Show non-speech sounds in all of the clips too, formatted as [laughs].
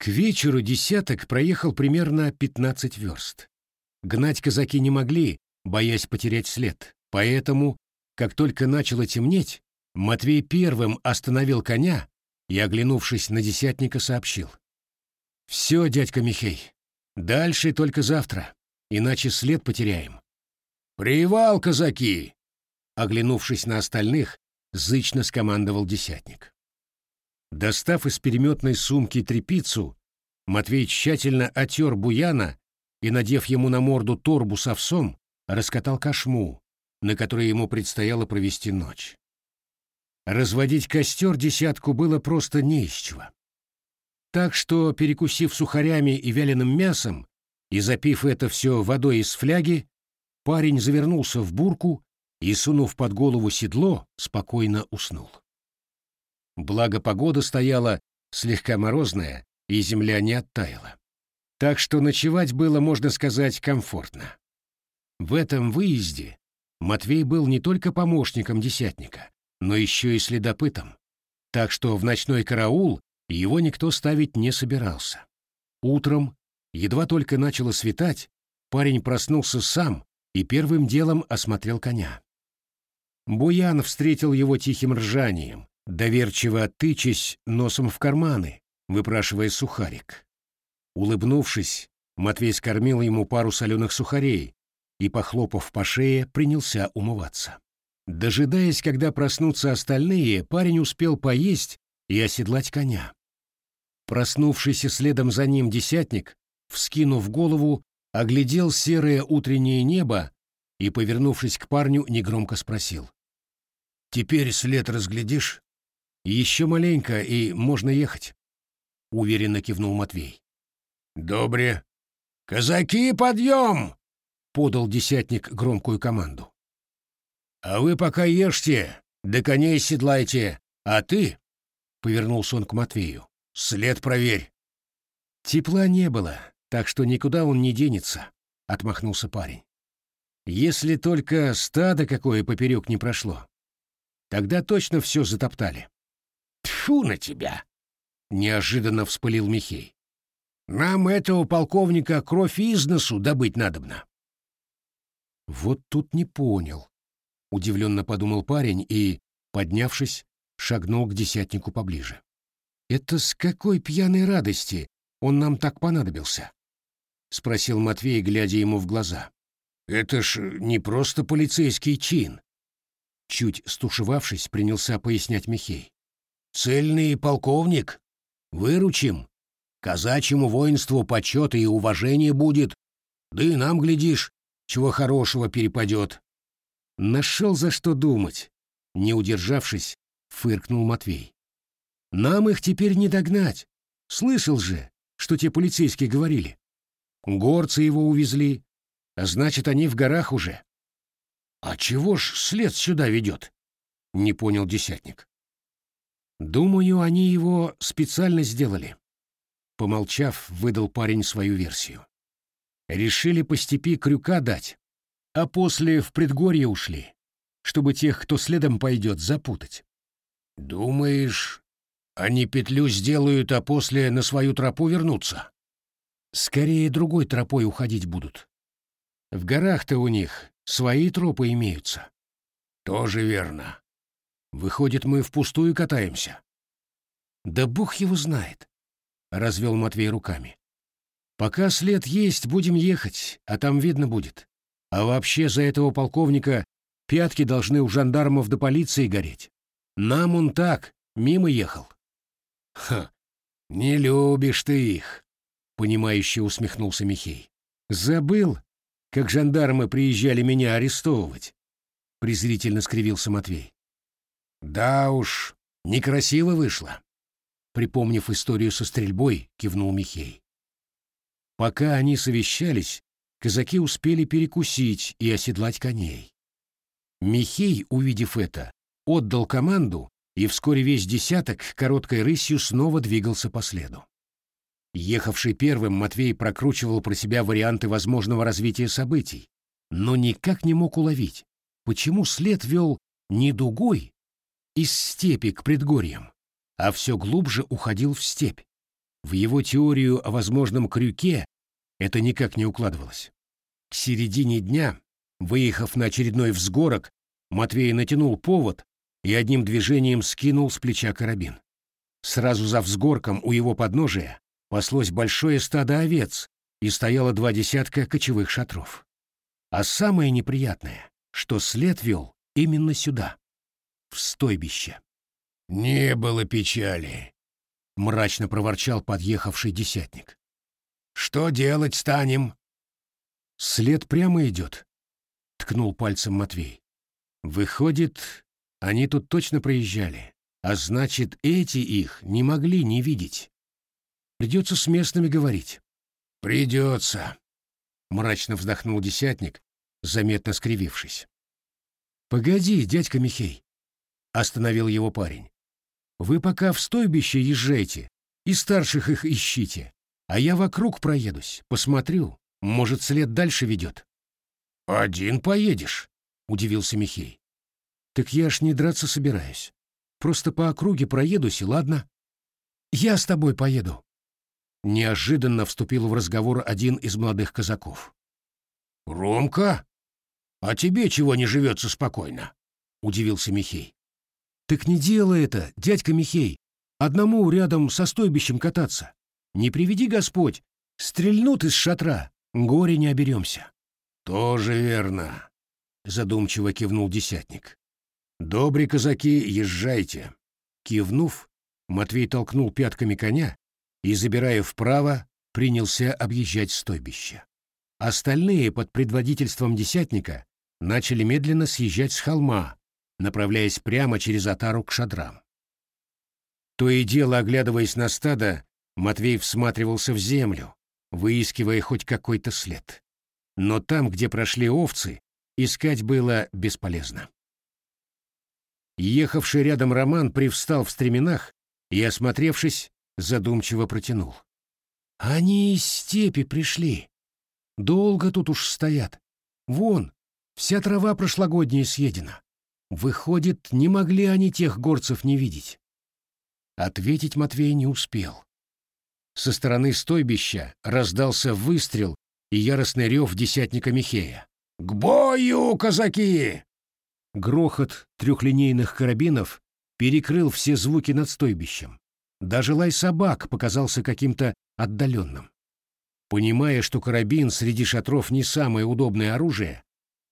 К вечеру десяток проехал примерно 15 верст. Гнать казаки не могли, боясь потерять след, поэтому, как только начало темнеть, Матвей первым остановил коня и, оглянувшись на десятника, сообщил. «Все, дядька Михей, дальше только завтра, иначе след потеряем». «Привал, казаки!» Оглянувшись на остальных, зычно скомандовал десятник. Достав из переметной сумки трепицу, Матвей тщательно отер буяна и, надев ему на морду торбу с овсом, раскатал кошму, на которой ему предстояло провести ночь. Разводить костер десятку было просто не из чего. Так что, перекусив сухарями и вяленым мясом и запив это все водой из фляги, парень завернулся в бурку и, сунув под голову седло, спокойно уснул. Благо погода стояла слегка морозная, и земля не оттаяла. Так что ночевать было, можно сказать, комфортно. В этом выезде Матвей был не только помощником десятника, но еще и следопытом, так что в ночной караул его никто ставить не собирался. Утром, едва только начало светать, парень проснулся сам и первым делом осмотрел коня. Буян встретил его тихим ржанием, доверчиво тычась носом в карманы, выпрашивая сухарик. Улыбнувшись, Матвей скормил ему пару соленых сухарей и, похлопав по шее, принялся умываться. Дожидаясь, когда проснутся остальные, парень успел поесть и оседлать коня. Проснувшийся следом за ним десятник, вскинув голову, оглядел серое утреннее небо и, повернувшись к парню, негромко спросил. «Теперь след разглядишь?» «Еще маленько, и можно ехать», — уверенно кивнул Матвей. «Добре. Казаки, подъем!» — подал десятник громкую команду. «А вы пока ешьте, да коней седлайте, а ты...» — повернулся он к Матвею. «След проверь». Тепла не было, так что никуда он не денется, — отмахнулся парень. Если только стадо какое поперек не прошло. Тогда точно все затоптали. Тьфу на тебя! — неожиданно вспылил Михей. Нам этого полковника кровь из носу добыть надобно. Вот тут не понял. Удивленно подумал парень и, поднявшись, шагнул к десятнику поближе. Это с какой пьяной радости он нам так понадобился? Спросил Матвей, глядя ему в глаза. Это ж не просто полицейский чин. Чуть стушевавшись, принялся пояснять Михей. Цельный полковник. Выручим. Казачьему воинству почет и уважение будет. Да и нам, глядишь, чего хорошего перепадет. Нашел за что думать. Не удержавшись, фыркнул Матвей. Нам их теперь не догнать. Слышал же, что те полицейские говорили. Горцы его увезли, а значит, они в горах уже. А чего ж след сюда ведет? Не понял десятник. Думаю, они его специально сделали. Помолчав, выдал парень свою версию. Решили по степи крюка дать, а после в предгорье ушли, чтобы тех, кто следом пойдет, запутать. Думаешь, они петлю сделают, а после на свою тропу вернутся? Скорее другой тропой уходить будут. В горах-то у них свои тропы имеются. Тоже верно. Выходит, мы впустую катаемся. Да бог его знает. — развел Матвей руками. «Пока след есть, будем ехать, а там видно будет. А вообще за этого полковника пятки должны у жандармов до полиции гореть. Нам он так, мимо ехал». «Ха, не любишь ты их», — понимающе усмехнулся Михей. «Забыл, как жандармы приезжали меня арестовывать?» — презрительно скривился Матвей. «Да уж, некрасиво вышло». Припомнив историю со стрельбой, кивнул Михей. Пока они совещались, казаки успели перекусить и оседлать коней. Михей, увидев это, отдал команду, и вскоре весь десяток короткой рысью снова двигался по следу. Ехавший первым, Матвей прокручивал про себя варианты возможного развития событий, но никак не мог уловить, почему след вел не дугой из степи к предгорьям, а все глубже уходил в степь. В его теорию о возможном крюке это никак не укладывалось. К середине дня, выехав на очередной взгорок, Матвей натянул повод и одним движением скинул с плеча карабин. Сразу за взгорком у его подножия паслось большое стадо овец и стояло два десятка кочевых шатров. А самое неприятное, что след вел именно сюда, в стойбище. «Не было печали», — мрачно проворчал подъехавший десятник. «Что делать станем?» «След прямо идет», — ткнул пальцем Матвей. «Выходит, они тут точно проезжали, а значит, эти их не могли не видеть. Придется с местными говорить». «Придется», — мрачно вздохнул десятник, заметно скривившись. «Погоди, дядька Михей», — остановил его парень. «Вы пока в стойбище езжайте и старших их ищите, а я вокруг проедусь, посмотрю, может, след дальше ведет». «Один поедешь?» — удивился Михей. «Так я ж не драться собираюсь. Просто по округе проедусь, и ладно. Я с тобой поеду». Неожиданно вступил в разговор один из молодых казаков. «Ромка? А тебе чего не живется спокойно?» — удивился Михей. «Так не делай это, дядька Михей. Одному рядом со стойбищем кататься. Не приведи Господь, стрельнут из шатра, горе не оберемся». «Тоже верно», — задумчиво кивнул десятник. «Добрые казаки, езжайте». Кивнув, Матвей толкнул пятками коня и, забирая вправо, принялся объезжать стойбище. Остальные под предводительством десятника начали медленно съезжать с холма, направляясь прямо через отару к шадрам. То и дело, оглядываясь на стадо, Матвей всматривался в землю, выискивая хоть какой-то след. Но там, где прошли овцы, искать было бесполезно. Ехавший рядом Роман привстал в стременах и, осмотревшись, задумчиво протянул. «Они из степи пришли. Долго тут уж стоят. Вон, вся трава прошлогодняя съедена. Выходит, не могли они тех горцев не видеть». Ответить Матвей не успел. Со стороны стойбища раздался выстрел и яростный рев десятника Михея. «К бою, казаки!» Грохот трехлинейных карабинов перекрыл все звуки над стойбищем. Даже лай собак показался каким-то отдаленным. Понимая, что карабин среди шатров не самое удобное оружие,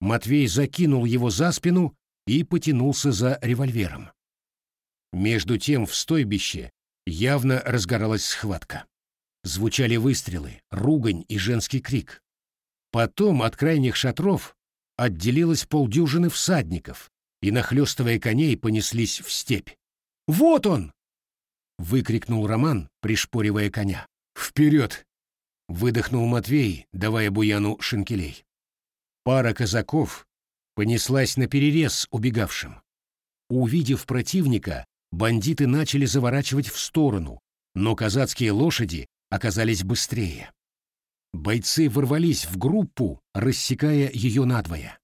Матвей закинул его за спину и потянулся за револьвером. Между тем в стойбище явно разгоралась схватка. Звучали выстрелы, ругань и женский крик. Потом от крайних шатров отделилось полдюжины всадников и, нахлёстывая коней, понеслись в степь. «Вот он!» — выкрикнул Роман, пришпоривая коня. «Вперед!» — выдохнул Матвей, давая Буяну шинкелей. Пара казаков понеслась на перерез убегавшим. Увидев противника, бандиты начали заворачивать в сторону, но казацкие лошади оказались быстрее. Бойцы ворвались в группу, рассекая ее надвое.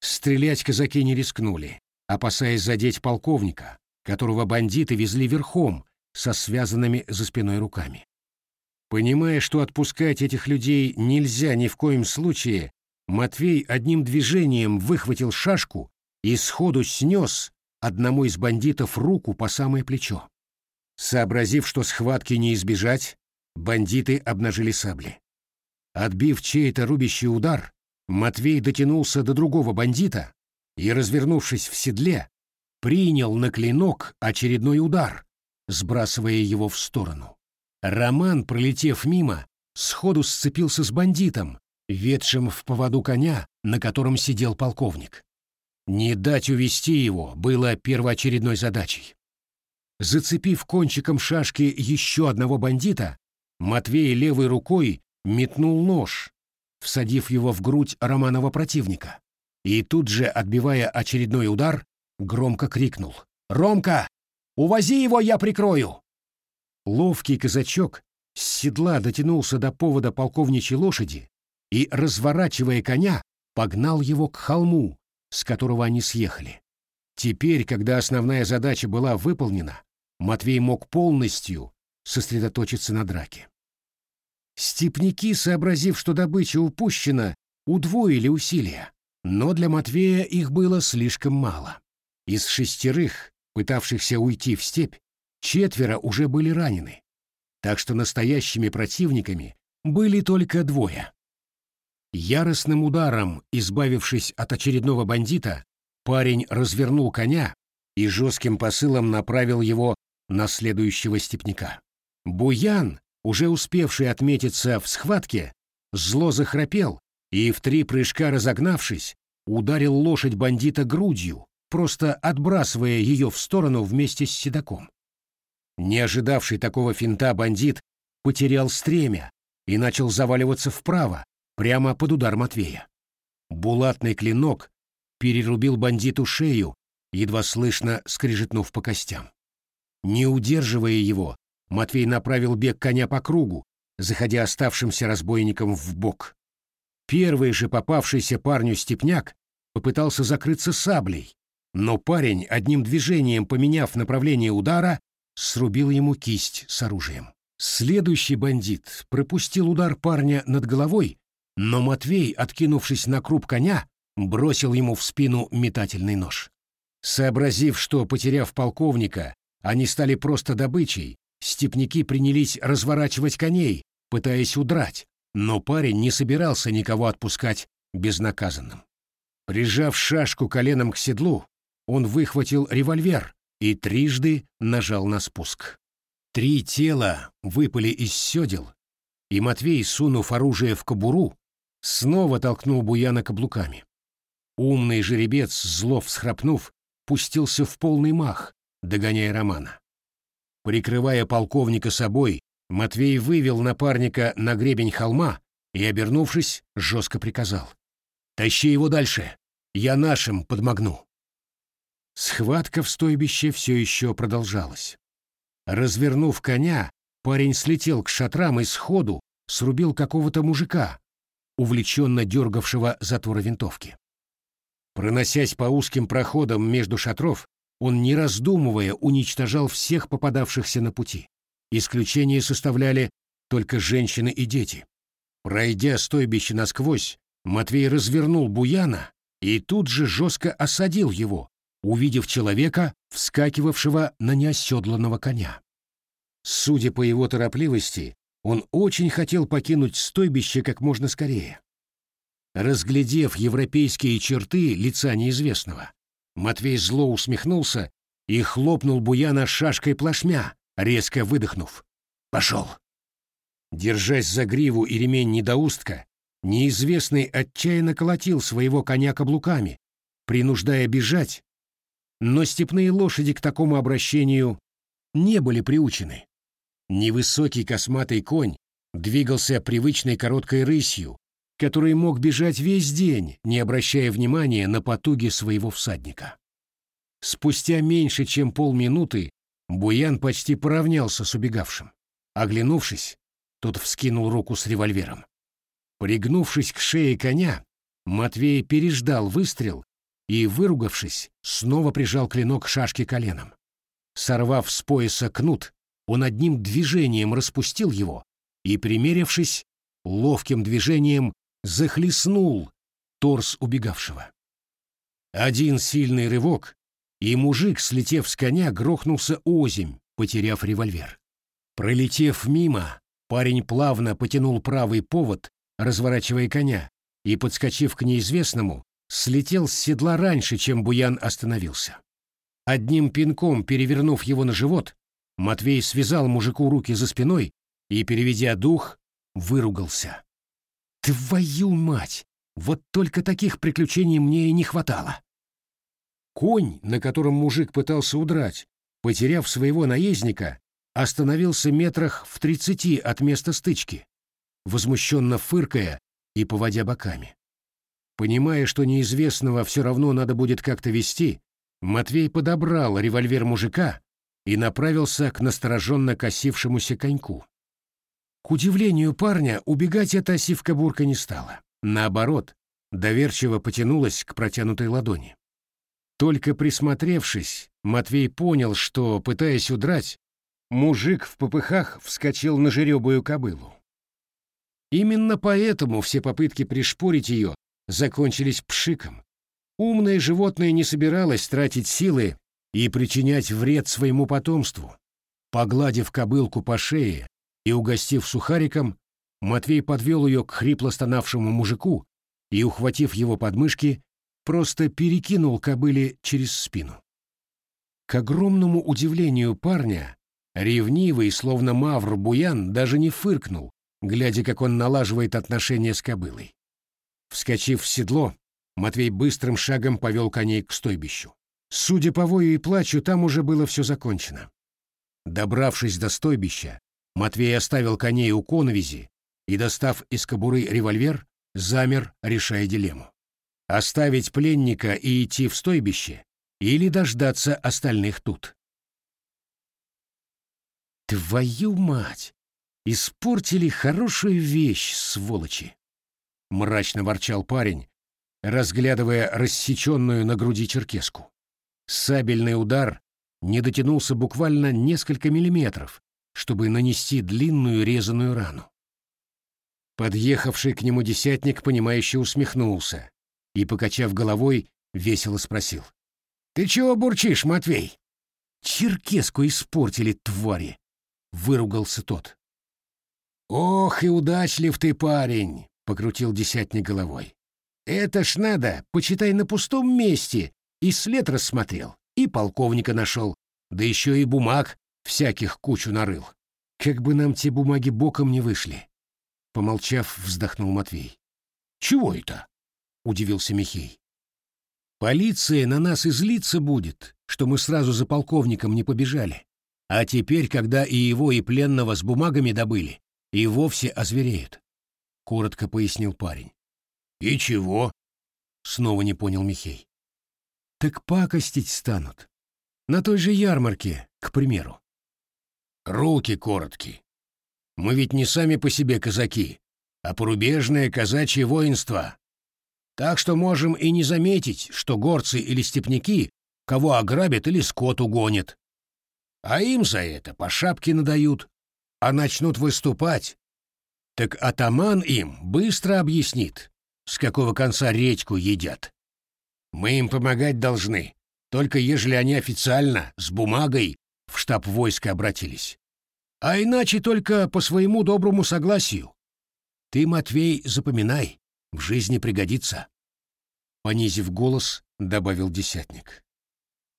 Стрелять казаки не рискнули, опасаясь задеть полковника, которого бандиты везли верхом, со связанными за спиной руками. Понимая, что отпускать этих людей нельзя ни в коем случае, Матвей одним движением выхватил шашку и сходу снес одному из бандитов руку по самое плечо. Сообразив, что схватки не избежать, бандиты обнажили сабли. Отбив чей-то рубящий удар, Матвей дотянулся до другого бандита и, развернувшись в седле, принял на клинок очередной удар, сбрасывая его в сторону. Роман, пролетев мимо, сходу сцепился с бандитом, ведшим в поводу коня, на котором сидел полковник. Не дать увести его было первоочередной задачей. Зацепив кончиком шашки еще одного бандита, Матвей левой рукой метнул нож, всадив его в грудь Романова противника, и тут же, отбивая очередной удар, громко крикнул «Ромка, увози его, я прикрою!» Ловкий казачок с седла дотянулся до повода полковничьей лошади и, разворачивая коня, погнал его к холму, с которого они съехали. Теперь, когда основная задача была выполнена, Матвей мог полностью, сосредоточиться на драке. Степники, сообразив, что добыча упущена, удвоили усилия, но для Матвея их было слишком мало. Из шестерых, пытавшихся уйти в степь, четверо уже были ранены, так что настоящими противниками были только двое. Яростным ударом, избавившись от очередного бандита, парень развернул коня и жестким посылом направил его на следующего степняка. Буян, уже успевший отметиться в схватке, зло захрапел и, в три прыжка разогнавшись, ударил лошадь бандита грудью, просто отбрасывая ее в сторону вместе с седаком. Не ожидавший такого финта бандит потерял стремя и начал заваливаться вправо, прямо под удар Матвея. Булатный клинок перерубил бандиту шею, едва слышно скрижетнув по костям. Не удерживая его, Матвей направил бег коня по кругу, заходя оставшимся разбойникам в бок. Первый же попавшийся парню степняк попытался закрыться саблей, но парень, одним движением поменяв направление удара, срубил ему кисть с оружием. Следующий бандит пропустил удар парня над головой, но Матвей, откинувшись на круп коня, бросил ему в спину метательный нож. Сообразив, что, потеряв полковника, они стали просто добычей, степняки принялись разворачивать коней, пытаясь удрать, но парень не собирался никого отпускать безнаказанным. Прижав шашку коленом к седлу, он выхватил револьвер и трижды нажал на спуск. Три тела выпали из седел, и Матвей, сунув оружие в кобуру, снова толкнул Буяна каблуками. Умный жеребец, зло всхрапнув, пустился в полный мах, догоняя Романа. Прикрывая полковника собой, Матвей вывел напарника на гребень холма и, обернувшись, жестко приказал. «Тащи его дальше, я нашим подмогну». Схватка в стойбище все еще продолжалась. Развернув коня, парень слетел к шатрам и сходу срубил какого-то мужика, увлеченно дергавшего затвора винтовки. Проносясь по узким проходам между шатров, он, не раздумывая, уничтожал всех попадавшихся на пути. Исключение составляли только женщины и дети. Пройдя стойбище насквозь, Матвей развернул Буяна и тут же жестко осадил его, увидев человека, вскакивавшего на неоседланного коня. Судя по его торопливости, он очень хотел покинуть стойбище как можно скорее. Разглядев европейские черты лица неизвестного, Матвей зло усмехнулся и хлопнул Буяна шашкой плашмя, резко выдохнув. «Пошел!» Держась за гриву и ремень недоустка, неизвестный отчаянно колотил своего коня каблуками, принуждая бежать, но степные лошади к такому обращению не были приучены. Невысокий косматый конь двигался привычной короткой рысью, который мог бежать весь день, не обращая внимания на потуги своего всадника. Спустя меньше чем полминуты Буян почти поравнялся с убегавшим. Оглянувшись, тот вскинул руку с револьвером. Пригнувшись к шее коня, Матвей переждал выстрел и, выругавшись, снова прижал клинок к шашке коленом. Сорвав с пояса кнут, он одним движением распустил его и, примерившись, ловким движением захлестнул торс убегавшего. Один сильный рывок, и мужик, слетев с коня, грохнулся озимь, потеряв револьвер. Пролетев мимо, парень плавно потянул правый повод, разворачивая коня, и, подскочив к неизвестному, слетел с седла раньше, чем Буян остановился. Одним пинком перевернув его на живот, Матвей связал мужику руки за спиной и, переведя дух, выругался. «Твою мать! Вот только таких приключений мне и не хватало!» Конь, на котором мужик пытался удрать, потеряв своего наездника, остановился метрах в тридцати от места стычки, возмущенно фыркая и поводя боками. Понимая, что неизвестного все равно надо будет как-то вести, Матвей подобрал револьвер мужика и направился к настороженно косившемуся коньку. К удивлению парня, убегать эта сивка-бурка не стала. Наоборот, доверчиво потянулась к протянутой ладони. Только присмотревшись, Матвей понял, что, пытаясь удрать, мужик в попыхах вскочил на жеребую кобылу. Именно поэтому все попытки пришпорить ее закончились пшиком. Умное животное не собиралось тратить силы и причинять вред своему потомству. Погладив кобылку по шее и угостив сухариком, Матвей подвел ее к хрипло стонавшему мужику и, ухватив его подмышки, просто перекинул кобыле через спину. К огромному удивлению парня, ревнивый, словно мавр Буян, даже не фыркнул, глядя, как он налаживает отношения с кобылой. Вскочив в седло, Матвей быстрым шагом повел коней к стойбищу. Судя по вою и плачу, там уже было все закончено. Добравшись до стойбища, Матвей оставил коней у коновизи и, достав из кобуры револьвер, замер, решая дилемму. Оставить пленника и идти в стойбище или дождаться остальных тут. «Твою мать! Испортили хорошую вещь, сволочи!» — мрачно ворчал парень, разглядывая рассеченную на груди черкеску. Сабельный удар не дотянулся буквально несколько миллиметров, чтобы нанести длинную резаную рану. Подъехавший к нему десятник, понимающе усмехнулся и, покачав головой, весело спросил. «Ты чего бурчишь, Матвей?» «Черкеску испортили, твари!» — выругался тот. «Ох и удачлив ты, парень!» — покрутил десятник головой. «Это ж надо, почитай на пустом месте, и след рассмотрел, и полковника нашел, да еще и бумаг всяких кучу нарыл. Как бы нам те бумаги боком не вышли!» Помолчав, вздохнул Матвей. «Чего это?» — удивился Михей. «Полиция на нас излиться будет, что мы сразу за полковником не побежали. А теперь, когда и его, и пленного с бумагами добыли, и вовсе озвереют», — коротко пояснил парень. «И чего?» — снова не понял Михей. «Так пакостить станут. На той же ярмарке, к примеру». «Руки короткие. Мы ведь не сами по себе казаки, а порубежное казачье воинство. Так что можем и не заметить, что горцы или степняки кого ограбят или скот угонят. А им за это по шапке надают, а начнут выступать. Так атаман им быстро объяснит, с какого конца речку едят. Мы им помогать должны, только ежели они официально, с бумагой, в штаб войска обратились а иначе только по своему доброму согласию. Ты, Матвей, запоминай, в жизни пригодится. Понизив голос, добавил десятник.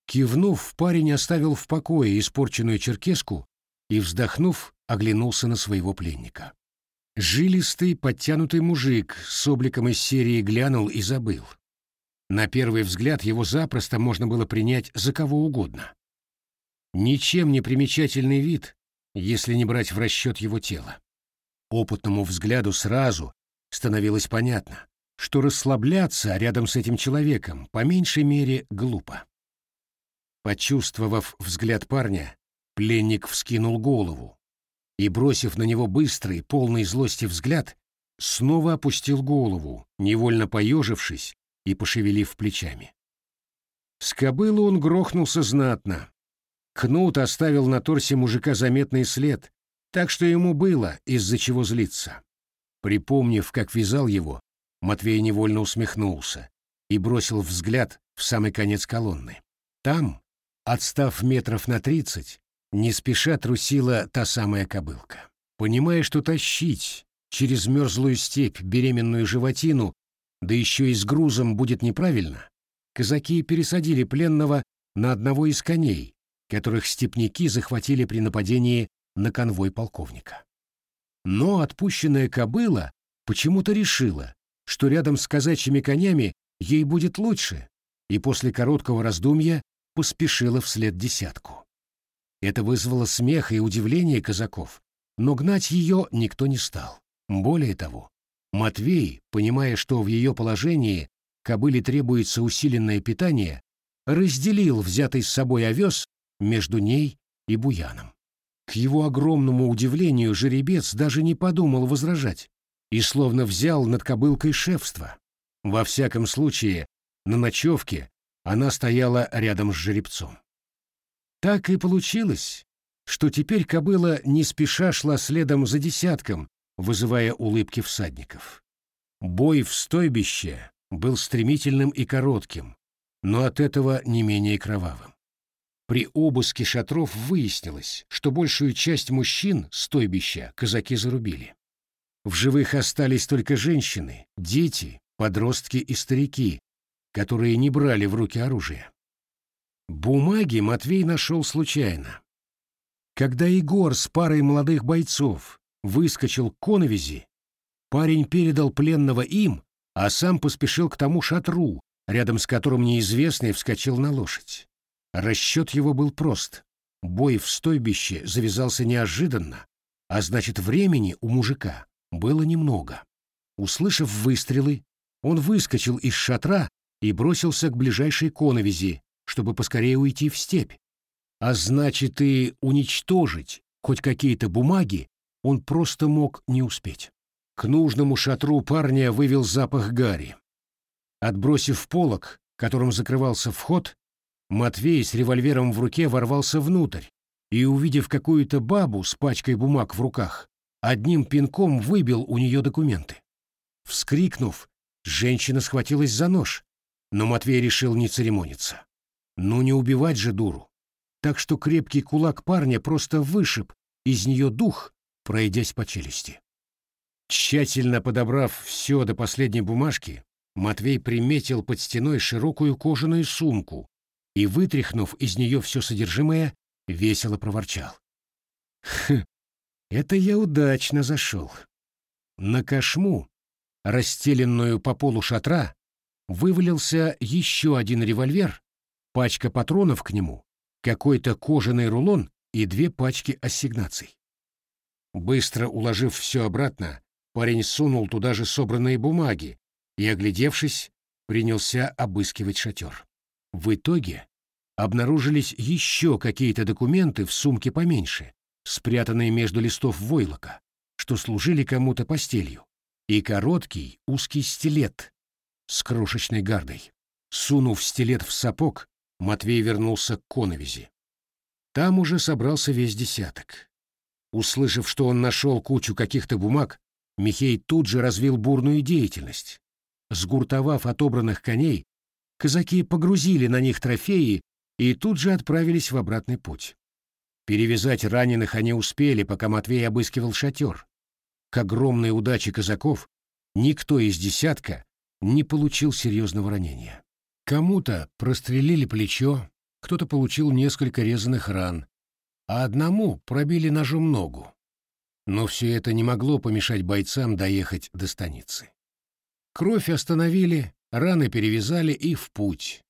Кивнув, парень оставил в покое испорченную черкеску и, вздохнув, оглянулся на своего пленника. Жилистый, подтянутый мужик с обликом из серии глянул и забыл. На первый взгляд его запросто можно было принять за кого угодно. Ничем не примечательный вид, если не брать в расчет его тело. Опытному взгляду сразу становилось понятно, что расслабляться рядом с этим человеком по меньшей мере глупо. Почувствовав взгляд парня, пленник вскинул голову и, бросив на него быстрый, полный злости взгляд, снова опустил голову, невольно поежившись и пошевелив плечами. С кобылы он грохнулся знатно, Кнут оставил на торсе мужика заметный след, так что ему было из-за чего злиться. Припомнив, как вязал его, Матвей невольно усмехнулся и бросил взгляд в самый конец колонны. Там, отстав метров на тридцать, не спеша трусила та самая кобылка. Понимая, что тащить через мерзлую степь беременную животину, да еще и с грузом будет неправильно, казаки пересадили пленного на одного из коней, которых степняки захватили при нападении на конвой полковника. Но отпущенная кобыла почему-то решила, что рядом с казачьими конями ей будет лучше, и после короткого раздумья поспешила вслед десятку. Это вызвало смех и удивление казаков, но гнать ее никто не стал. Более того, Матвей, понимая, что в ее положении кобыле требуется усиленное питание, разделил взятый с собой овес между ней и Буяном. К его огромному удивлению жеребец даже не подумал возражать и словно взял над кобылкой шефство. Во всяком случае, на ночевке она стояла рядом с жеребцом. Так и получилось, что теперь кобыла не спеша шла следом за десятком, вызывая улыбки всадников. Бой в стойбище был стремительным и коротким, но от этого не менее кровавым. При обыске шатров выяснилось, что большую часть мужчин стойбища казаки зарубили. В живых остались только женщины, дети, подростки и старики, которые не брали в руки оружие. Бумаги Матвей нашел случайно. Когда Егор с парой молодых бойцов выскочил к коновизи, парень передал пленного им, а сам поспешил к тому шатру, рядом с которым неизвестный вскочил на лошадь. Расчет его был прост. Бой в стойбище завязался неожиданно, а значит, времени у мужика было немного. Услышав выстрелы, он выскочил из шатра и бросился к ближайшей коновизи, чтобы поскорее уйти в степь. А значит, и уничтожить хоть какие-то бумаги он просто мог не успеть. К нужному шатру парня вывел запах гари. Отбросив полог, которым закрывался вход, Матвей с револьвером в руке ворвался внутрь и, увидев какую-то бабу с пачкой бумаг в руках, одним пинком выбил у нее документы. Вскрикнув, женщина схватилась за нож, но Матвей решил не церемониться. Ну не убивать же дуру. Так что крепкий кулак парня просто вышиб из нее дух, пройдясь по челюсти. Тщательно подобрав все до последней бумажки, Матвей приметил под стеной широкую кожаную сумку и, вытряхнув из нее все содержимое, весело проворчал. «Хм, это я удачно зашел. На кошму, расстеленную по полу шатра, вывалился еще один револьвер, пачка патронов к нему, какой-то кожаный рулон и две пачки ассигнаций. Быстро уложив все обратно, парень сунул туда же собранные бумаги и, оглядевшись, принялся обыскивать шатер. В итоге обнаружились еще какие-то документы в сумке поменьше, спрятанные между листов войлока, что служили кому-то постелью, и короткий узкий стилет с крошечной гардой. Сунув стилет в сапог, Матвей вернулся к коновизи. Там уже собрался весь десяток. Услышав, что он нашел кучу каких-то бумаг, Михей тут же развил бурную деятельность. Сгуртовав отобранных коней, казаки погрузили на них трофеи и тут же отправились в обратный путь. Перевязать раненых они успели, пока Матвей обыскивал шатер. К огромной удаче казаков никто из десятка не получил серьезного ранения. Кому-то прострелили плечо, кто-то получил несколько резаных ран, а одному пробили ножом ногу. Но все это не могло помешать бойцам доехать до станицы. Кровь остановили, раны перевязали и в путь.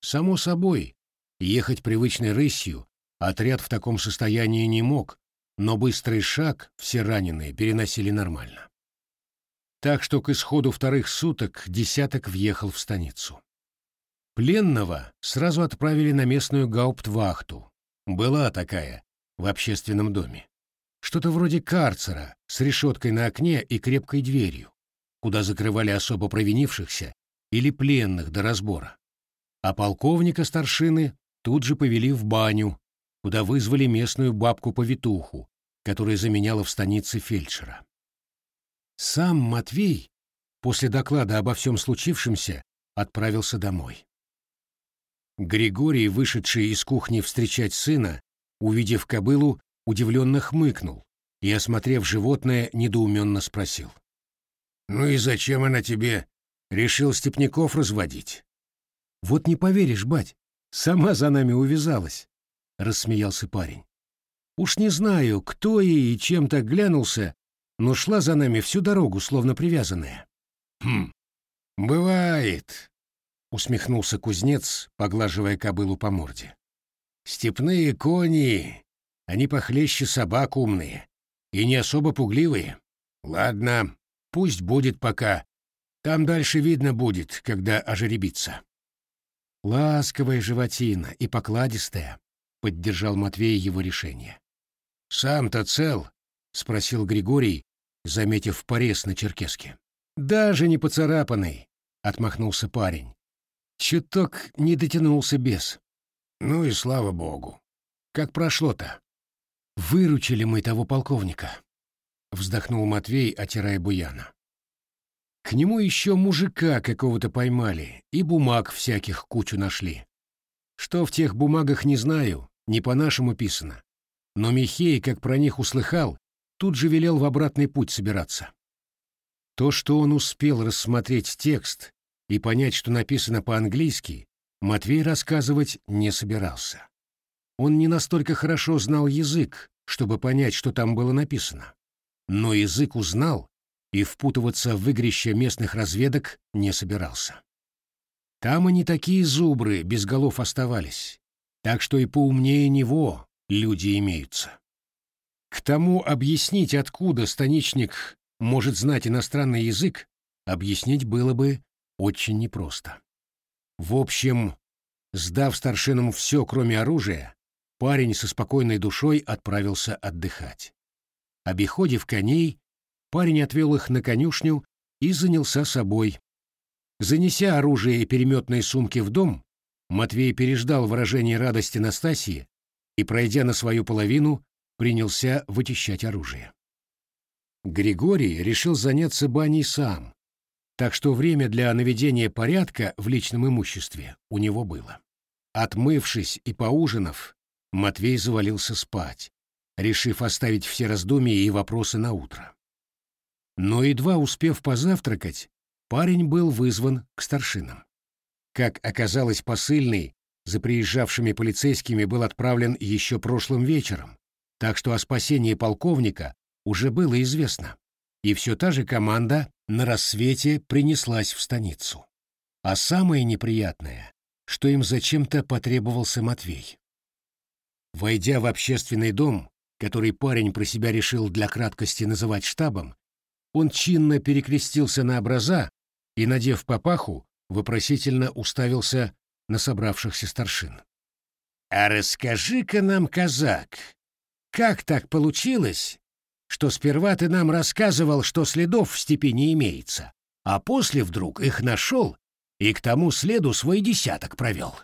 Само собой, ехать привычной рысью отряд в таком состоянии не мог, но быстрый шаг все раненые переносили нормально. Так что к исходу вторых суток десяток въехал в станицу. Пленного сразу отправили на местную гауптвахту. Была такая, в общественном доме. Что-то вроде карцера с решеткой на окне и крепкой дверью, куда закрывали особо провинившихся или пленных до разбора. А полковника старшины тут же повели в баню, куда вызвали местную бабку-повитуху, которая заменяла в станице фельдшера. Сам Матвей после доклада обо всем случившемся отправился домой. Григорий, вышедший из кухни встречать сына, увидев кобылу, удивленно хмыкнул и, осмотрев животное, недоуменно спросил. «Ну и зачем она тебе? Решил степняков разводить?» «Вот не поверишь, бать, сама за нами увязалась», — рассмеялся парень. «Уж не знаю, кто ей и чем так глянулся, но шла за нами всю дорогу, словно привязанная». «Хм, бывает», усмехнулся кузнец, поглаживая кобылу по морде. Степные кони, они похлеще собак умные и не особо пугливые. Ладно, пусть будет пока. Там дальше видно будет, когда ожеребится. Ласковая животина и покладистая, поддержал Матвей его решение. Сам-то цел? спросил Григорий, заметив порез на черкеске. Даже не поцарапанный, отмахнулся парень. Чуток не дотянулся бес. Ну и слава богу. Как прошло-то? Выручили мы того полковника, вздохнул Матвей, отирая буяна. К нему еще мужика какого-то поймали, и бумаг всяких кучу нашли. Что в тех бумагах, не знаю, не по-нашему писано. Но Михей, как про них услыхал, тут же велел в обратный путь собираться. То, что он успел рассмотреть текст и понять, что написано по-английски, Матвей рассказывать не собирался. Он не настолько хорошо знал язык, чтобы понять, что там было написано. Но язык узнал и впутываться в игрище местных разведок не собирался. Там и не такие зубры без голов оставались, так что и поумнее него люди имеются. К тому объяснить, откуда станичник может знать иностранный язык, объяснить было бы очень непросто. В общем, сдав старшинам все, кроме оружия, парень со спокойной душой отправился отдыхать. Обиходив коней, парень отвел их на конюшню и занялся собой. Занеся оружие и переметные сумки в дом, Матвей переждал выражение радости Настасии и, пройдя на свою половину, принялся вычищать оружие. Григорий решил заняться баней сам, так что время для наведения порядка в личном имуществе у него было. Отмывшись и поужинав, Матвей завалился спать, решив оставить все раздумья и вопросы на утро. Но едва успев позавтракать, парень был вызван к старшинам. Как оказалось, посыльный за приезжавшими полицейскими был отправлен еще прошлым вечером, так что о спасении полковника уже было известно, и все та же команда на рассвете принеслась в станицу. А самое неприятное, что им зачем-то потребовался Матвей. Войдя в общественный дом, который парень про себя решил для краткости называть штабом, он чинно перекрестился на образа и, надев папаху, вопросительно уставился на собравшихся старшин. «А расскажи-ка нам, казак, как так получилось, что сперва ты нам рассказывал, что следов в степи не имеется, а после вдруг их нашел и к тому следу свой десяток провел.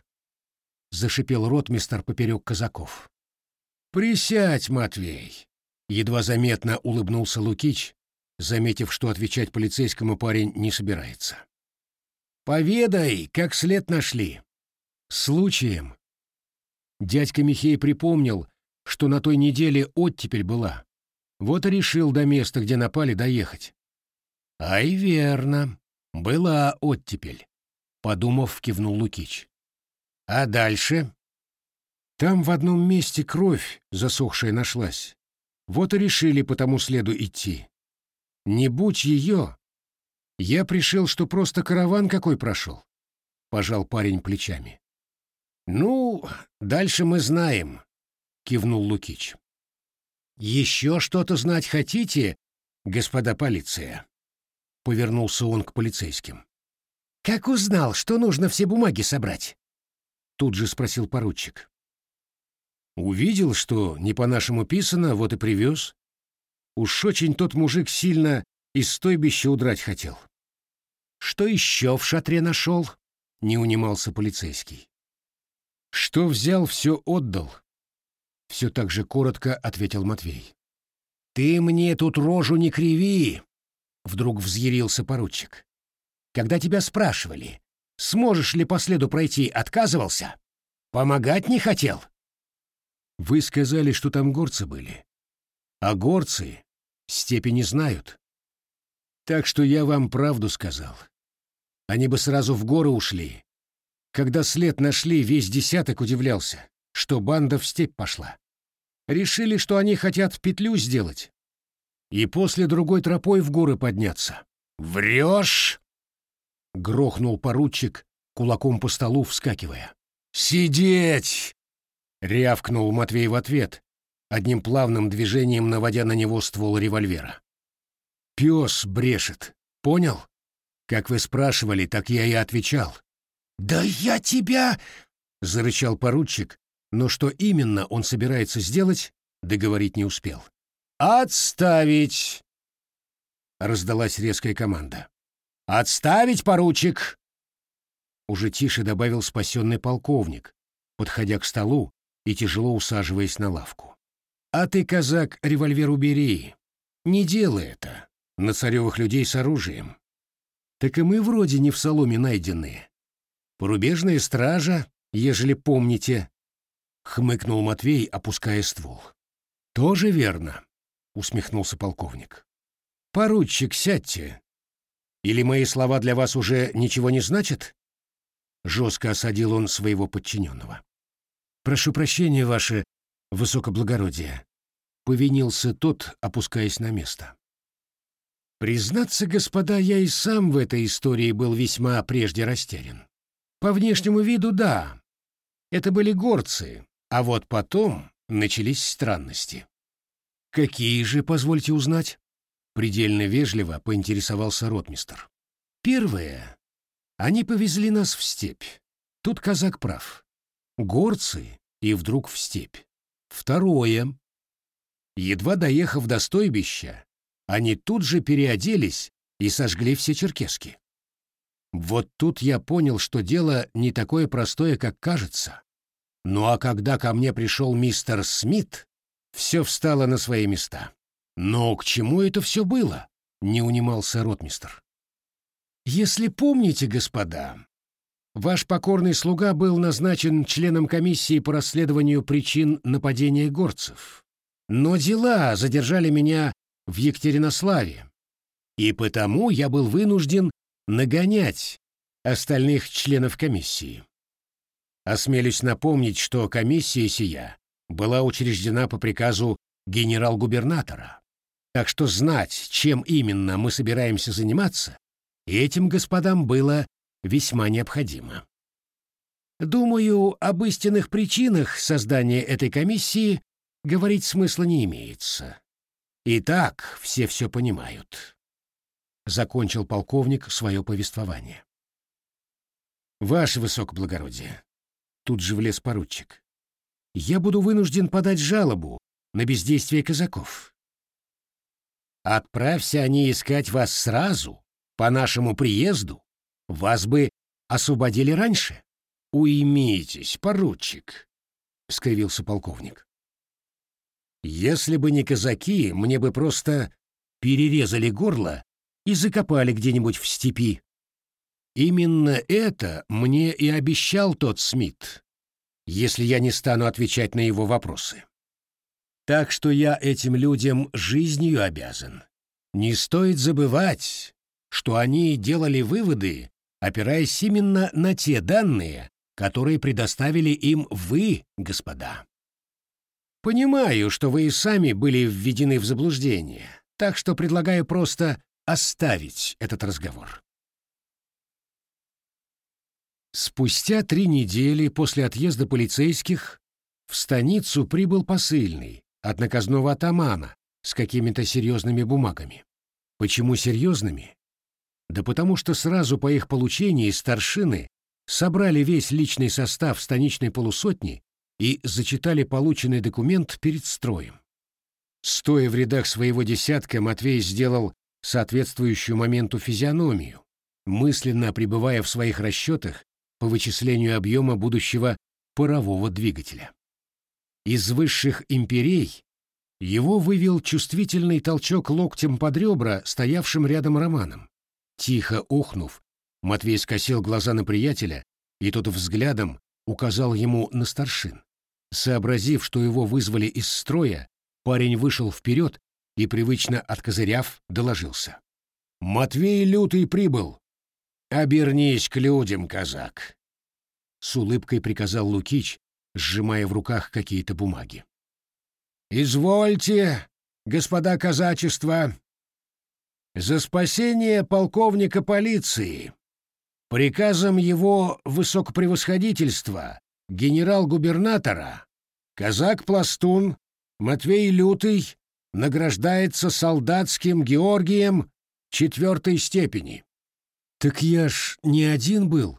Зашипел ротмистер поперек казаков. «Присядь, Матвей!» Едва заметно улыбнулся Лукич, заметив, что отвечать полицейскому парень не собирается. «Поведай, как след нашли». «Случаем». Дядька Михей припомнил, что на той неделе оттепель была, вот и решил до места, где напали, доехать. Ай, верно, была оттепель, подумав, кивнул Лукич. А дальше? Там в одном месте кровь засохшая нашлась. Вот и решили по тому следу идти. Не будь ее, я пришел, что просто караван какой прошел. Пожал парень плечами. Ну, дальше мы знаем, кивнул Лукич. «Еще что-то знать хотите, господа полиция?» Повернулся он к полицейским. «Как узнал, что нужно все бумаги собрать?» Тут же спросил поручик. «Увидел, что не по-нашему писано, вот и привез. Уж очень тот мужик сильно из стойбища удрать хотел». «Что еще в шатре нашел?» — не унимался полицейский. «Что взял, все отдал», все так же коротко ответил Матвей. «Ты мне тут рожу не криви!» Вдруг взъярился поручик. «Когда тебя спрашивали, сможешь ли по следу пройти, отказывался? Помогать не хотел?» «Вы сказали, что там горцы были. А горцы степени знают. Так что я вам правду сказал. Они бы сразу в горы ушли. Когда след нашли, весь десяток удивлялся что банда в степь пошла. Решили, что они хотят петлю сделать и после другой тропой в горы подняться. «Врешь!» — грохнул поручик, кулаком по столу вскакивая. «Сидеть!» — рявкнул Матвей в ответ, одним плавным движением наводя на него ствол револьвера. «Пес брешет, понял? Как вы спрашивали, так я и отвечал». «Да я тебя!» — зарычал поручик, но что именно он собирается сделать, договорить не успел. «Отставить!» — раздалась резкая команда. «Отставить, поручик!» Уже тише добавил спасенный полковник, подходя к столу и тяжело усаживаясь на лавку. А ты, казак, револьвер убери. Не делай это. На царевых людей с оружием. Так и мы вроде не в соломе найденные. Порубежная стража, ежели помните, — хмыкнул Матвей, опуская ствол. Тоже верно, — усмехнулся полковник. Поручик, сядьте. Или мои слова для вас уже ничего не значат? Жестко осадил он своего подчиненного. Прошу прощения, ваше высокоблагородие, — повинился тот, опускаясь на место. Признаться, господа, я и сам в этой истории был весьма прежде растерян. По внешнему виду — да. Это были горцы, а вот потом начались странности. Какие же, позвольте узнать? Предельно вежливо поинтересовался ротмистр. Первое. Они повезли нас в степь. Тут казак прав. Горцы и вдруг в степь. Второе. Едва доехав до стойбища, они тут же переоделись и сожгли все черкески. Вот тут я понял, что дело не такое простое, как кажется. Ну а когда ко мне пришел мистер Смит, все встало на свои места. Но к чему это все было? Не унимался ротмистр. Если помните, господа, ваш покорный слуга был назначен членом комиссии по расследованию причин нападения горцев. Но дела задержали меня в Екатеринославе, и потому я был вынужден нагонять остальных членов комиссии. Осмелюсь напомнить, что комиссия сия была учреждена по приказу генерал-губернатора. Так что знать, чем именно мы собираемся заниматься, этим господам было весьма необходимо. Думаю, об истинных причинах создания этой комиссии говорить смысла не имеется. И так все все понимают закончил полковник свое повествование. Ваше высокоблагородие, тут же влез поручик. Я буду вынужден подать жалобу на бездействие казаков. Отправься они искать вас сразу, по нашему приезду, вас бы освободили раньше. Уймитесь, поручик, — скривился полковник. Если бы не казаки, мне бы просто перерезали горло и закопали где-нибудь в степи. Именно это мне и обещал тот Смит, если я не стану отвечать на его вопросы. Так что я этим людям жизнью обязан. Не стоит забывать, что они делали выводы, опираясь именно на те данные, которые предоставили им вы, господа. Понимаю, что вы и сами были введены в заблуждение, так что предлагаю просто оставить этот разговор. Спустя три недели после отъезда полицейских в станицу прибыл посыльный от наказного атамана с какими-то серьезными бумагами. Почему серьезными? Да потому что сразу по их получении старшины собрали весь личный состав станичной полусотни и зачитали полученный документ перед строем. Стоя в рядах своего десятка, Матвей сделал соответствующую моменту физиономию, мысленно пребывая в своих расчетах по вычислению объема будущего парового двигателя. Из высших империй его вывел чувствительный толчок локтем под ребра, стоявшим рядом Романом. Тихо охнув, Матвей скосил глаза на приятеля, и тот взглядом указал ему на старшин. Сообразив, что его вызвали из строя, парень вышел вперед и, привычно откозыряв, доложился. «Матвей Лютый прибыл. Обернись к людям, казак!» С улыбкой приказал Лукич, сжимая в руках какие-то бумаги. «Извольте, господа казачества, за спасение полковника полиции, приказом его высокопревосходительства, генерал-губернатора, казак-пластун Матвей Лютый награждается солдатским Георгием четвертой степени. Так я ж не один был,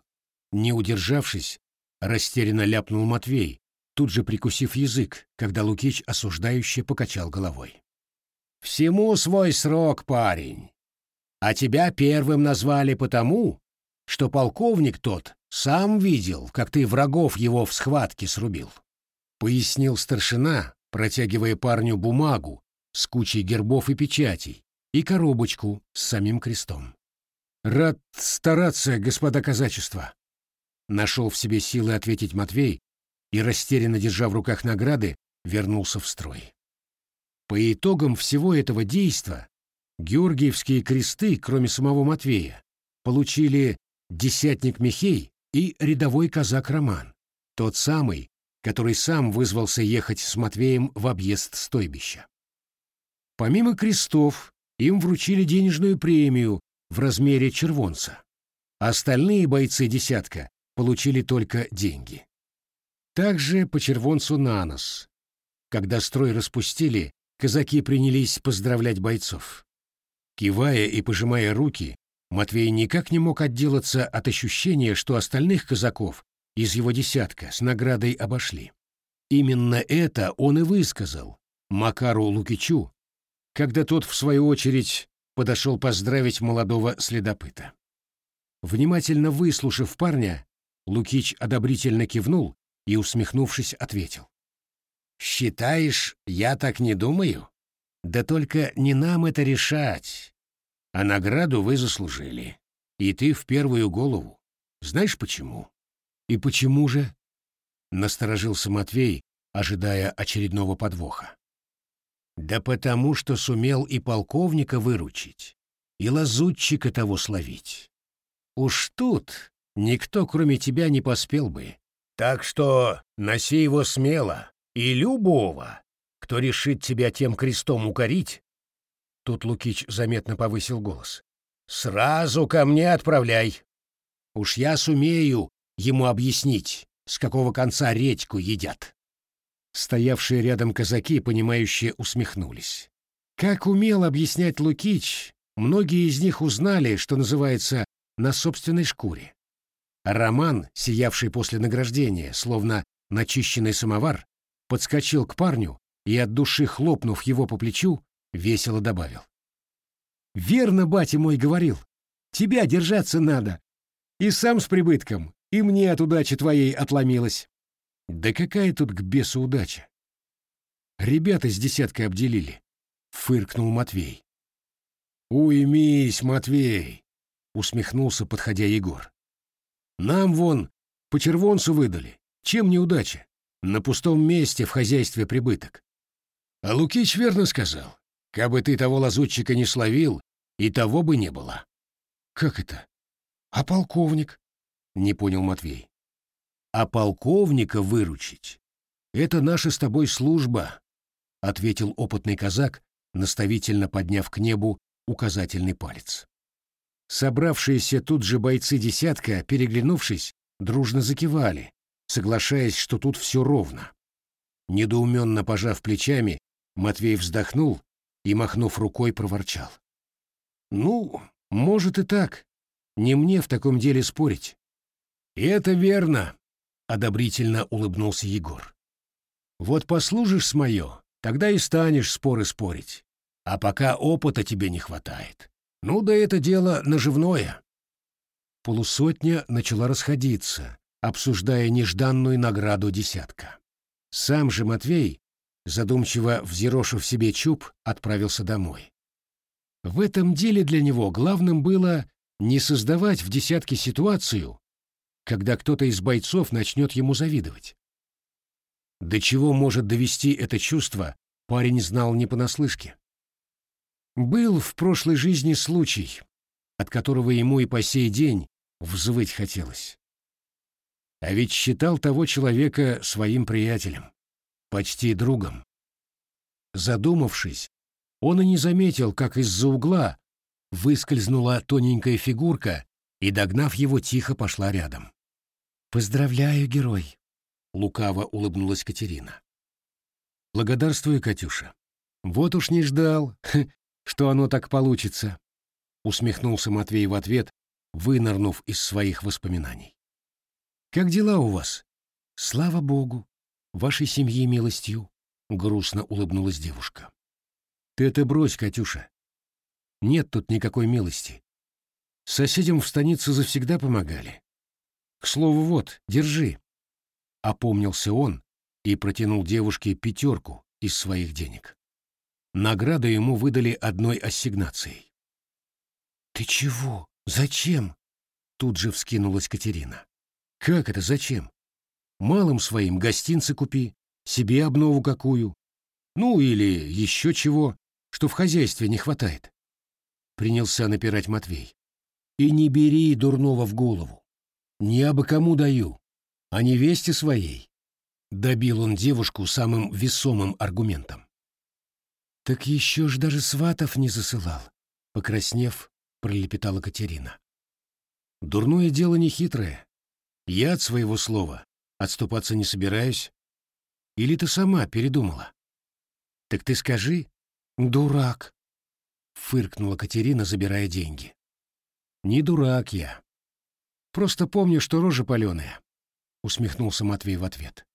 не удержавшись, растерянно ляпнул Матвей, тут же прикусив язык, когда Лукич осуждающе покачал головой. Всему свой срок, парень. А тебя первым назвали потому, что полковник тот сам видел, как ты врагов его в схватке срубил. Пояснил старшина, протягивая парню бумагу с кучей гербов и печатей и коробочку с самим крестом. «Рад стараться, господа казачества!» Нашел в себе силы ответить Матвей и, растерянно держа в руках награды, вернулся в строй. По итогам всего этого действа Георгиевские кресты, кроме самого Матвея, получили десятник Михей и рядовой казак Роман, тот самый, который сам вызвался ехать с Матвеем в объезд стойбища. Помимо крестов, им вручили денежную премию в размере червонца. Остальные бойцы десятка получили только деньги. Также по червонцу на нос. Когда строй распустили, казаки принялись поздравлять бойцов. Кивая и пожимая руки, Матвей никак не мог отделаться от ощущения, что остальных казаков из его десятка с наградой обошли. Именно это он и высказал Макару Лукичу, когда тот, в свою очередь, подошел поздравить молодого следопыта. Внимательно выслушав парня, Лукич одобрительно кивнул и, усмехнувшись, ответил. «Считаешь, я так не думаю?» Да только не нам это решать. А награду вы заслужили. И ты в первую голову. Знаешь почему? И почему же? Насторожился Матвей, ожидая очередного подвоха. Да потому, что сумел и полковника выручить, и лазутчика того словить. Уж тут никто, кроме тебя, не поспел бы. Так что носи его смело, и любого, кто решит тебя тем крестом укорить, тут Лукич заметно повысил голос, сразу ко мне отправляй. Уж я сумею ему объяснить, с какого конца редьку едят. Стоявшие рядом казаки, понимающие, усмехнулись. Как умел объяснять Лукич, многие из них узнали, что называется, на собственной шкуре. Роман, сиявший после награждения, словно начищенный самовар, подскочил к парню и, от души хлопнув его по плечу, весело добавил. «Верно, батя мой говорил. Тебя держаться надо. И сам с прибытком, и мне от удачи твоей отломилось». «Да какая тут к бесу удача?» «Ребята с десяткой обделили», — фыркнул Матвей. «Уймись, Матвей!» — усмехнулся, подходя Егор. «Нам вон по червонцу выдали. Чем неудача? На пустом месте в хозяйстве прибыток. А Лукич верно сказал. Кабы ты того лазутчика не словил, и того бы не было. Как это? А полковник? Не понял Матвей. А полковника выручить — это наша с тобой служба, ответил опытный казак, наставительно подняв к небу указательный палец. Собравшиеся тут же бойцы десятка, переглянувшись, дружно закивали, соглашаясь, что тут все ровно. Недоуменно пожав плечами, Матвей вздохнул и, махнув рукой, проворчал. «Ну, может и так. Не мне в таком деле спорить». «И это верно», — одобрительно улыбнулся Егор. «Вот послужишь с моё, тогда и станешь споры спорить. А пока опыта тебе не хватает. Ну да это дело наживное». Полусотня начала расходиться, обсуждая нежданную награду десятка. Сам же Матвей задумчиво взъерошив себе чуб, отправился домой. В этом деле для него главным было не создавать в десятке ситуацию, когда кто-то из бойцов начнет ему завидовать. До чего может довести это чувство, парень знал не понаслышке. Был в прошлой жизни случай, от которого ему и по сей день взвыть хотелось. А ведь считал того человека своим приятелем почти другом. Задумавшись, он и не заметил, как из-за угла выскользнула тоненькая фигурка и, догнав его, тихо пошла рядом. «Поздравляю, герой!» — лукаво улыбнулась Катерина. «Благодарствую, Катюша. Вот уж не ждал, [laughs] что оно так получится!» — усмехнулся Матвей в ответ, вынырнув из своих воспоминаний. «Как дела у вас?» «Слава Богу!» вашей семьи милостью», — грустно улыбнулась девушка. «Ты это брось, Катюша. Нет тут никакой милости. Соседям в станице завсегда помогали. К слову, вот, держи». Опомнился он и протянул девушке пятерку из своих денег. Награду ему выдали одной ассигнацией. «Ты чего? Зачем?» Тут же вскинулась Катерина. «Как это зачем? Малым своим гостинцы купи, себе обнову какую. Ну или еще чего, что в хозяйстве не хватает». Принялся напирать Матвей. «И не бери дурного в голову. Не абы кому даю, а невесте своей». Добил он девушку самым весомым аргументом. «Так еще ж даже сватов не засылал», — покраснев, пролепетала Катерина. «Дурное дело не хитрое. Я от своего слова отступаться не собираюсь. Или ты сама передумала?» «Так ты скажи, дурак», — фыркнула Катерина, забирая деньги. «Не дурак я. Просто помню, что рожа паленая», — усмехнулся Матвей в ответ.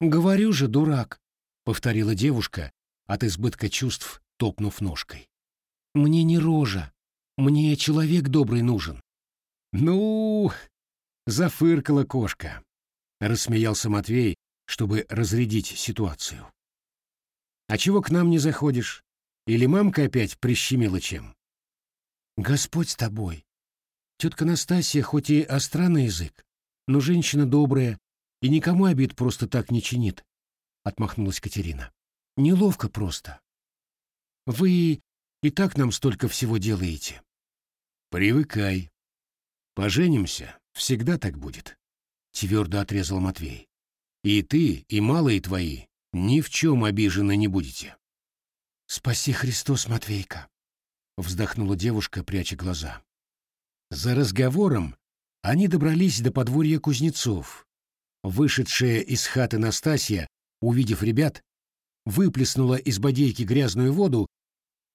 «Говорю же, дурак», — повторила девушка, от избытка чувств топнув ножкой. «Мне не рожа, мне человек добрый нужен». «Ну...» — зафыркала кошка, — рассмеялся Матвей, чтобы разрядить ситуацию. «А чего к нам не заходишь? Или мамка опять прищемила чем?» «Господь с тобой. Тетка Настасья хоть и остра на язык, но женщина добрая и никому обид просто так не чинит», — отмахнулась Катерина. Неловко просто. Вы и так нам столько всего делаете. Привыкай. Поженимся, всегда так будет, твердо отрезал Матвей. И ты, и малые твои ни в чем обижены не будете. Спаси Христос, Матвейка, вздохнула девушка, пряча глаза. За разговором они добрались до подворья кузнецов. Вышедшая из хаты Настасья, увидев ребят, выплеснула из бодейки грязную воду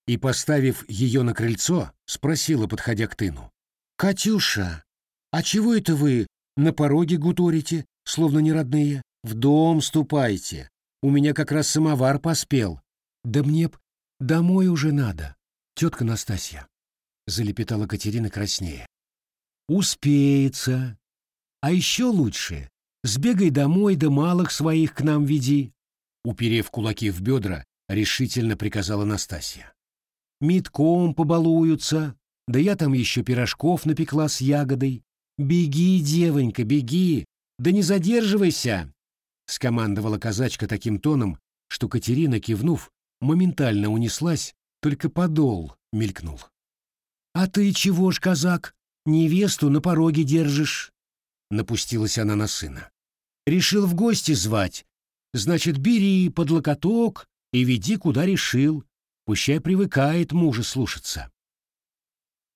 и, поставив ее на крыльцо, спросила, подходя к тыну. «Катюша, а чего это вы на пороге гуторите, словно не родные? В дом ступайте. У меня как раз самовар поспел. Да мне б домой уже надо, тетка Настасья», — залепетала Катерина краснее. «Успеется. А еще лучше, сбегай домой да малых своих к нам веди уперев кулаки в бедра, решительно приказала Настасья. «Митком побалуются, да я там еще пирожков напекла с ягодой. Беги, девонька, беги, да не задерживайся!» скомандовала казачка таким тоном, что Катерина, кивнув, моментально унеслась, только подол мелькнул. «А ты чего ж, казак, невесту на пороге держишь?» Напустилась она на сына. «Решил в гости звать, Значит, бери под локоток и веди, куда решил. Пущай привыкает мужа слушаться.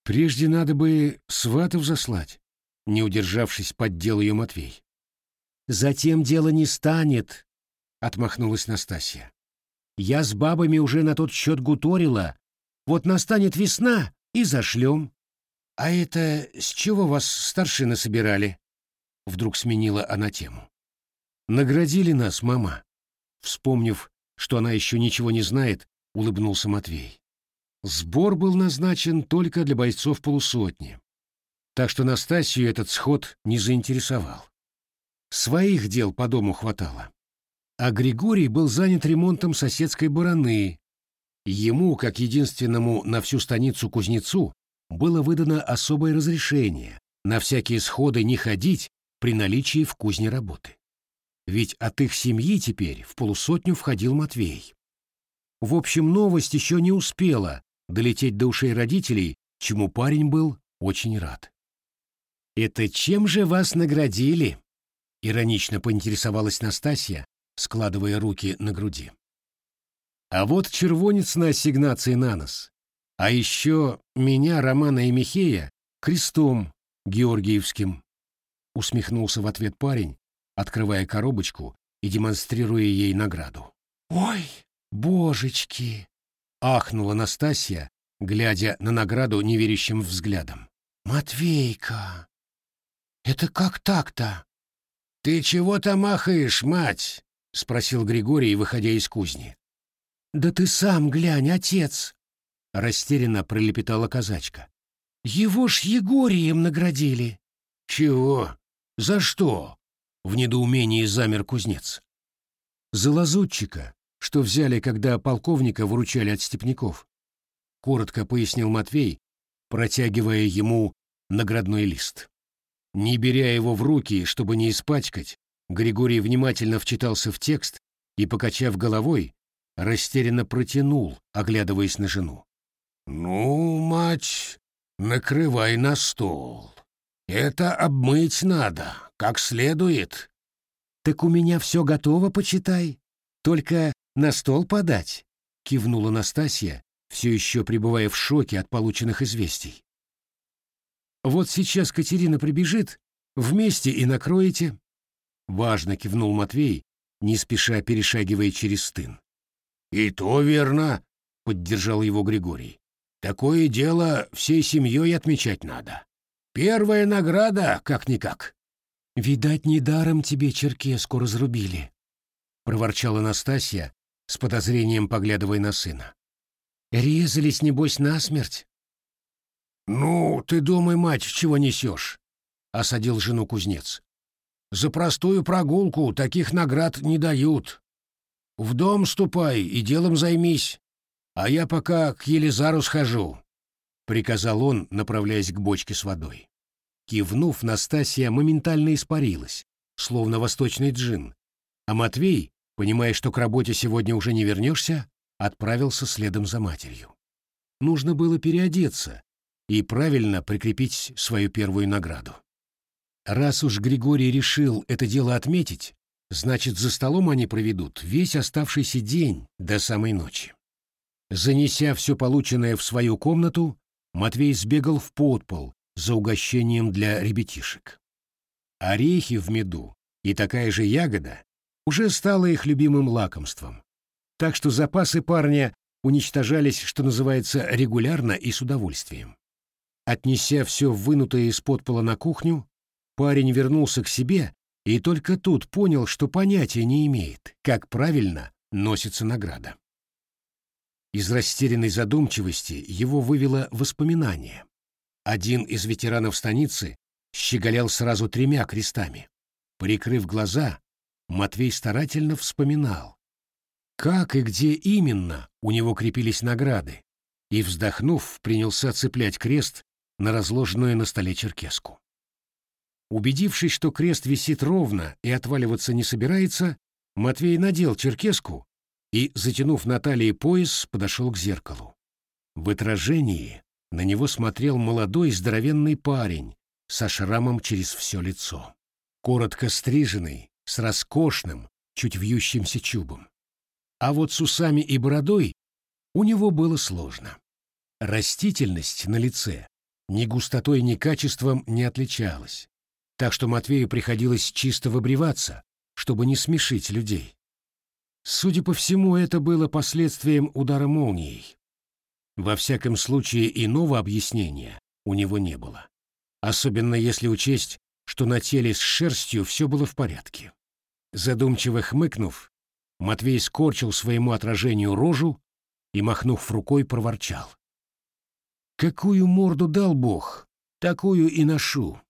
Прежде надо бы сватов заслать, не удержавшись, поддел ее Матвей. Затем дело не станет, отмахнулась Настасья. Я с бабами уже на тот счет гуторила. Вот настанет весна и зашлем. А это с чего вас старшины собирали? Вдруг сменила она тему. Наградили нас, мама. Вспомнив, что она еще ничего не знает, улыбнулся Матвей. Сбор был назначен только для бойцов полусотни. Так что Настасью этот сход не заинтересовал. Своих дел по дому хватало. А Григорий был занят ремонтом соседской бараны. Ему, как единственному на всю станицу кузнецу, было выдано особое разрешение на всякие сходы не ходить при наличии в кузне работы ведь от их семьи теперь в полусотню входил Матвей. В общем, новость еще не успела долететь до ушей родителей, чему парень был очень рад. «Это чем же вас наградили?» — иронично поинтересовалась Настасья, складывая руки на груди. «А вот червонец на ассигнации на нос. А еще меня, Романа и Михея, крестом Георгиевским», — усмехнулся в ответ парень, открывая коробочку и демонстрируя ей награду. «Ой, божечки!» — ахнула Настасья, глядя на награду неверящим взглядом. «Матвейка! Это как так-то?» «Ты чего-то махаешь, мать?» — спросил Григорий, выходя из кузни. «Да ты сам глянь, отец!» — растерянно пролепетала казачка. «Его ж Егорием наградили!» «Чего? За что?» В недоумении замер кузнец. За лазутчика, что взяли, когда полковника выручали от степняков», — коротко пояснил Матвей, протягивая ему наградной лист. Не беря его в руки, чтобы не испачкать, Григорий внимательно вчитался в текст и, покачав головой, растерянно протянул, оглядываясь на жену. «Ну, мать, накрывай на стол. Это обмыть надо, как следует». «Так у меня все готово, почитай. Только на стол подать», — кивнула Настасья, все еще пребывая в шоке от полученных известий. «Вот сейчас Катерина прибежит, вместе и накроете». Важно кивнул Матвей, не спеша перешагивая через стын. «И то верно», — поддержал его Григорий. «Такое дело всей семьей отмечать надо. Первая награда, как-никак». «Видать, недаром тебе черкеску разрубили», — проворчала Настасья, с подозрением поглядывая на сына. «Резались, небось, насмерть?» «Ну, ты думай, мать, чего несешь?» — осадил жену кузнец. «За простую прогулку таких наград не дают. В дом ступай и делом займись, а я пока к Елизару схожу», — приказал он, направляясь к бочке с водой. Кивнув, Настасья моментально испарилась, словно восточный джин, а Матвей, понимая, что к работе сегодня уже не вернешься, отправился следом за матерью. Нужно было переодеться и правильно прикрепить свою первую награду. Раз уж Григорий решил это дело отметить, Значит, за столом они проведут весь оставшийся день до самой ночи. Занеся все полученное в свою комнату, Матвей сбегал в подпол за угощением для ребятишек. Орехи в меду и такая же ягода уже стало их любимым лакомством. Так что запасы парня уничтожались, что называется, регулярно и с удовольствием. Отнеся все вынутое из подпола на кухню, парень вернулся к себе и только тут понял, что понятия не имеет, как правильно носится награда. Из растерянной задумчивости его вывело воспоминание. Один из ветеранов станицы щеголял сразу тремя крестами. Прикрыв глаза, Матвей старательно вспоминал, как и где именно у него крепились награды, и, вздохнув, принялся цеплять крест на разложенную на столе черкеску. Убедившись, что крест висит ровно и отваливаться не собирается, Матвей надел черкеску и, затянув на талии пояс, подошел к зеркалу. В отражении на него смотрел молодой здоровенный парень со шрамом через все лицо. Коротко стриженный, с роскошным, чуть вьющимся чубом. А вот с усами и бородой у него было сложно. Растительность на лице ни густотой, ни качеством не отличалась так что Матвею приходилось чисто выбриваться, чтобы не смешить людей. Судя по всему, это было последствием удара молнией. Во всяком случае, иного объяснения у него не было. Особенно если учесть, что на теле с шерстью все было в порядке. Задумчиво хмыкнув, Матвей скорчил своему отражению рожу и, махнув рукой, проворчал. «Какую морду дал Бог, такую и ношу.